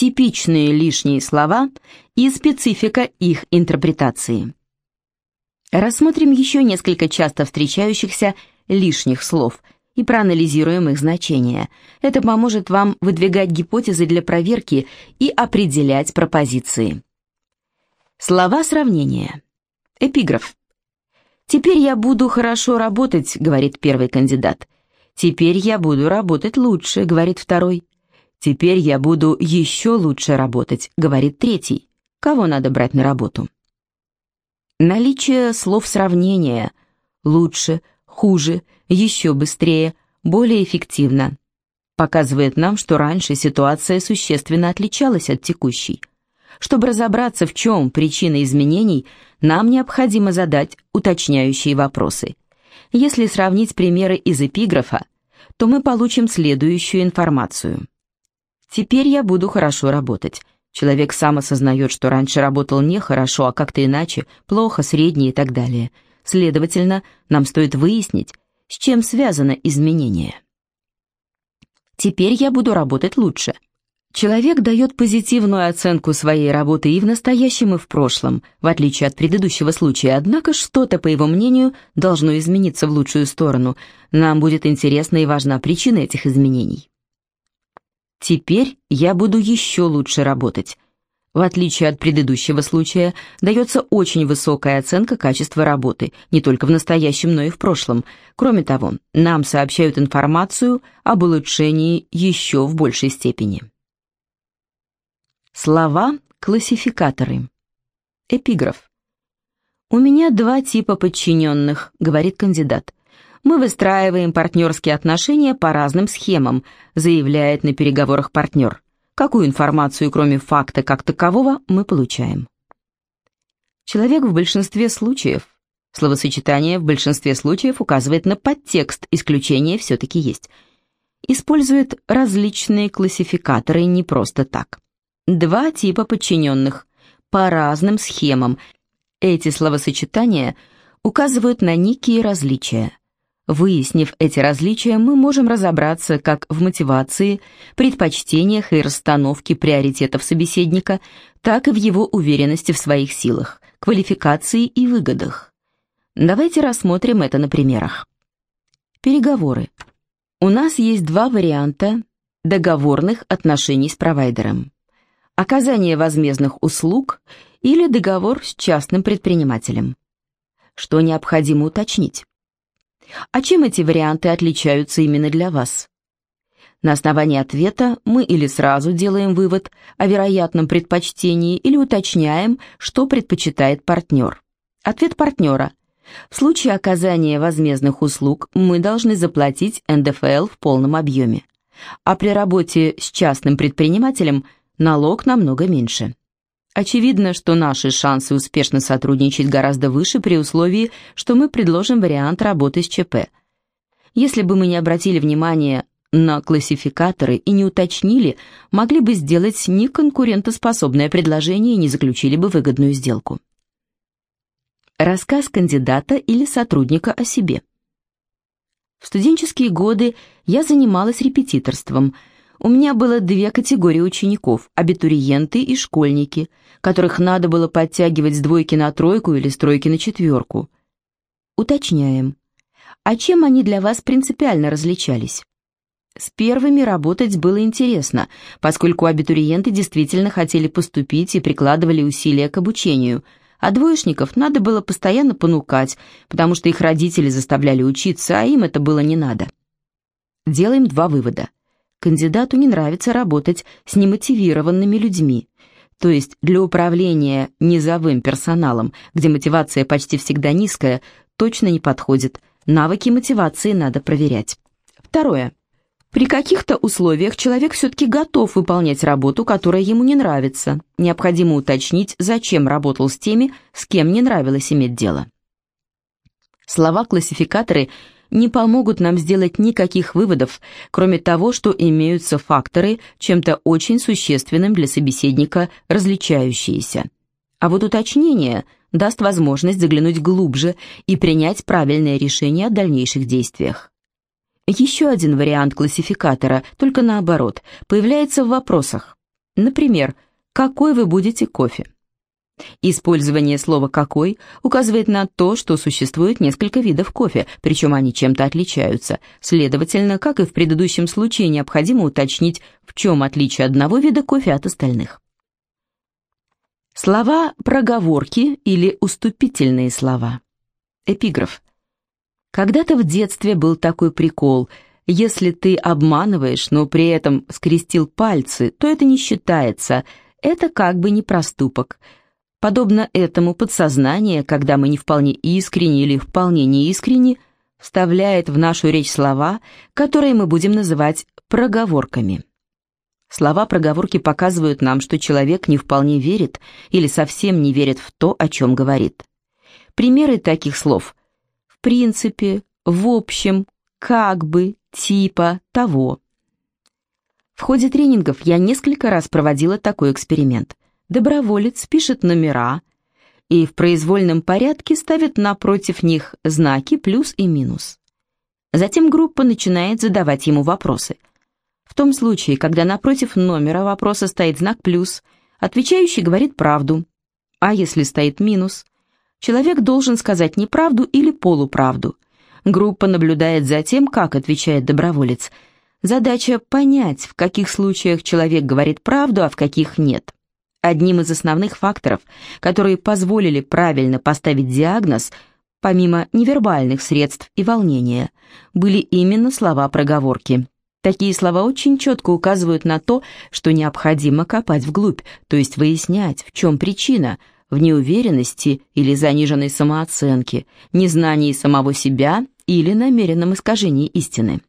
типичные лишние слова и специфика их интерпретации. Рассмотрим еще несколько часто встречающихся лишних слов и проанализируем их значение. Это поможет вам выдвигать гипотезы для проверки и определять пропозиции. Слова сравнения. Эпиграф. «Теперь я буду хорошо работать», — говорит первый кандидат. «Теперь я буду работать лучше», — говорит второй. «Теперь я буду еще лучше работать», — говорит третий. Кого надо брать на работу? Наличие слов сравнения «лучше», «хуже», «еще быстрее», «более эффективно» показывает нам, что раньше ситуация существенно отличалась от текущей. Чтобы разобраться, в чем причина изменений, нам необходимо задать уточняющие вопросы. Если сравнить примеры из эпиграфа, то мы получим следующую информацию. Теперь я буду хорошо работать. Человек сам осознает, что раньше работал нехорошо, а как-то иначе, плохо, средне и так далее. Следовательно, нам стоит выяснить, с чем связано изменение. Теперь я буду работать лучше. Человек дает позитивную оценку своей работы и в настоящем, и в прошлом, в отличие от предыдущего случая, однако что-то, по его мнению, должно измениться в лучшую сторону. Нам будет интересна и важна причина этих изменений. Теперь я буду еще лучше работать. В отличие от предыдущего случая, дается очень высокая оценка качества работы, не только в настоящем, но и в прошлом. Кроме того, нам сообщают информацию об улучшении еще в большей степени. Слова-классификаторы. Эпиграф. «У меня два типа подчиненных», — говорит кандидат мы выстраиваем партнерские отношения по разным схемам, заявляет на переговорах партнер. Какую информацию, кроме факта как такового, мы получаем? Человек в большинстве случаев. Словосочетание в большинстве случаев указывает на подтекст, исключения все-таки есть. Использует различные классификаторы не просто так. Два типа подчиненных, по разным схемам. Эти словосочетания указывают на некие различия. Выяснив эти различия, мы можем разобраться как в мотивации, предпочтениях и расстановке приоритетов собеседника, так и в его уверенности в своих силах, квалификации и выгодах. Давайте рассмотрим это на примерах. Переговоры. У нас есть два варианта договорных отношений с провайдером. Оказание возмездных услуг или договор с частным предпринимателем. Что необходимо уточнить? А чем эти варианты отличаются именно для вас? На основании ответа мы или сразу делаем вывод о вероятном предпочтении, или уточняем, что предпочитает партнер. Ответ партнера. В случае оказания возмездных услуг мы должны заплатить НДФЛ в полном объеме. А при работе с частным предпринимателем налог намного меньше. Очевидно, что наши шансы успешно сотрудничать гораздо выше при условии, что мы предложим вариант работы с ЧП. Если бы мы не обратили внимания на классификаторы и не уточнили, могли бы сделать неконкурентоспособное предложение и не заключили бы выгодную сделку. Рассказ кандидата или сотрудника о себе. В студенческие годы я занималась репетиторством – у меня было две категории учеников – абитуриенты и школьники, которых надо было подтягивать с двойки на тройку или с тройки на четверку. Уточняем. А чем они для вас принципиально различались? С первыми работать было интересно, поскольку абитуриенты действительно хотели поступить и прикладывали усилия к обучению, а двоечников надо было постоянно понукать, потому что их родители заставляли учиться, а им это было не надо. Делаем два вывода – кандидату не нравится работать с немотивированными людьми. То есть для управления низовым персоналом, где мотивация почти всегда низкая, точно не подходит. Навыки мотивации надо проверять. Второе. При каких-то условиях человек все-таки готов выполнять работу, которая ему не нравится. Необходимо уточнить, зачем работал с теми, с кем не нравилось иметь дело. Слова-классификаторы – не помогут нам сделать никаких выводов, кроме того, что имеются факторы, чем-то очень существенным для собеседника различающиеся. А вот уточнение даст возможность заглянуть глубже и принять правильное решение о дальнейших действиях. Еще один вариант классификатора, только наоборот, появляется в вопросах. Например, «Какой вы будете кофе?» Использование слова «какой» указывает на то, что существует несколько видов кофе, причем они чем-то отличаются. Следовательно, как и в предыдущем случае, необходимо уточнить, в чем отличие одного вида кофе от остальных. Слова проговорки или уступительные слова. Эпиграф. Когда-то в детстве был такой прикол. Если ты обманываешь, но при этом скрестил пальцы, то это не считается. Это как бы не проступок. Подобно этому подсознание, когда мы не вполне искренне или вполне неискренне, вставляет в нашу речь слова, которые мы будем называть проговорками. Слова-проговорки показывают нам, что человек не вполне верит или совсем не верит в то, о чем говорит. Примеры таких слов «в принципе», «в общем», «как бы», «типа», «того». В ходе тренингов я несколько раз проводила такой эксперимент. Доброволец пишет номера и в произвольном порядке ставит напротив них знаки плюс и минус. Затем группа начинает задавать ему вопросы. В том случае, когда напротив номера вопроса стоит знак плюс, отвечающий говорит правду. А если стоит минус, человек должен сказать неправду или полуправду. Группа наблюдает за тем, как отвечает доброволец. Задача понять, в каких случаях человек говорит правду, а в каких нет. Одним из основных факторов, которые позволили правильно поставить диагноз, помимо невербальных средств и волнения, были именно слова-проговорки. Такие слова очень четко указывают на то, что необходимо копать вглубь, то есть выяснять, в чем причина, в неуверенности или заниженной самооценке, незнании самого себя или намеренном искажении истины.